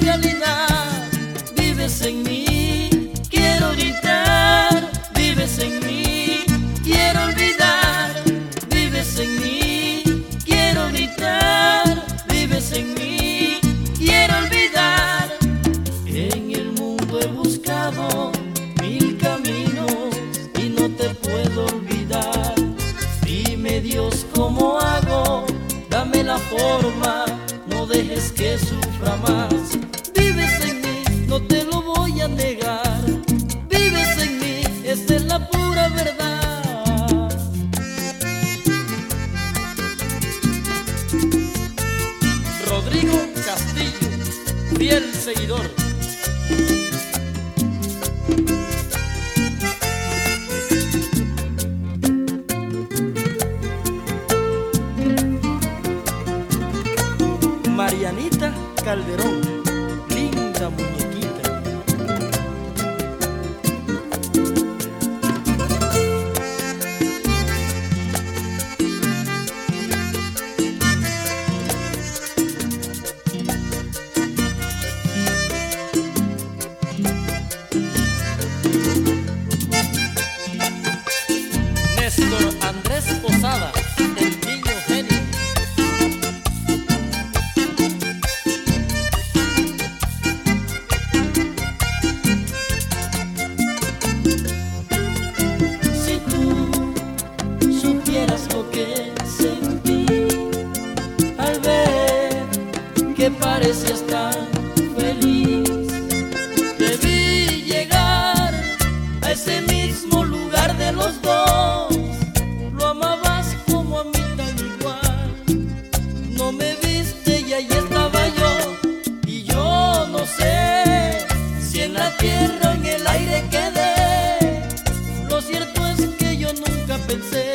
realidad. Vives en mí, quiero gritar. Vives en mí, quiero olvidar. Vives en mí, quiero gritar. Vives en mí, quiero olvidar. En el mundo he buscado mil caminos y no te puedo olvidar. Dime Dios cómo hago, dame la forma, Rodrigo Castillo, fiel seguidor. Marianita Calderón, linda muñequita. Que parecías tan feliz, debí llegar a ese mismo lugar de los dos. Lo amabas como a mí tan igual. No me viste y ahí estaba yo. Y yo no sé si en la tierra o en el aire quedé. Lo cierto es que yo nunca pensé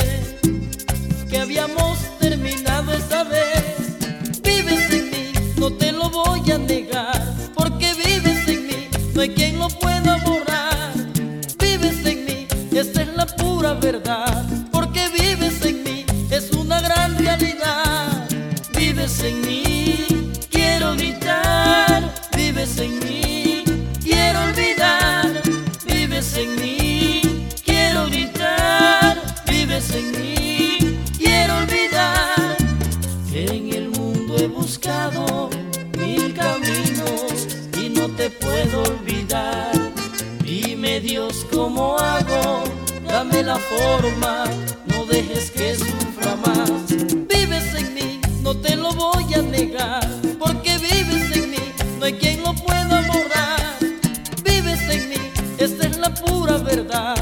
que habíamos terminado voy a negar, porque vives en mí, no hay quien lo pueda borrar. Vives en mí, esta es la pura verdad, porque vives en mí, es una gran realidad. Vives en mí, quiero gritar, vives en mí, quiero olvidar, vives en mí, no dejes que sufra más. Vives en mí, no te lo voy a negar, porque vives en mí, no hay quien lo pueda borrar. Vives en mí, esta es la pura verdad.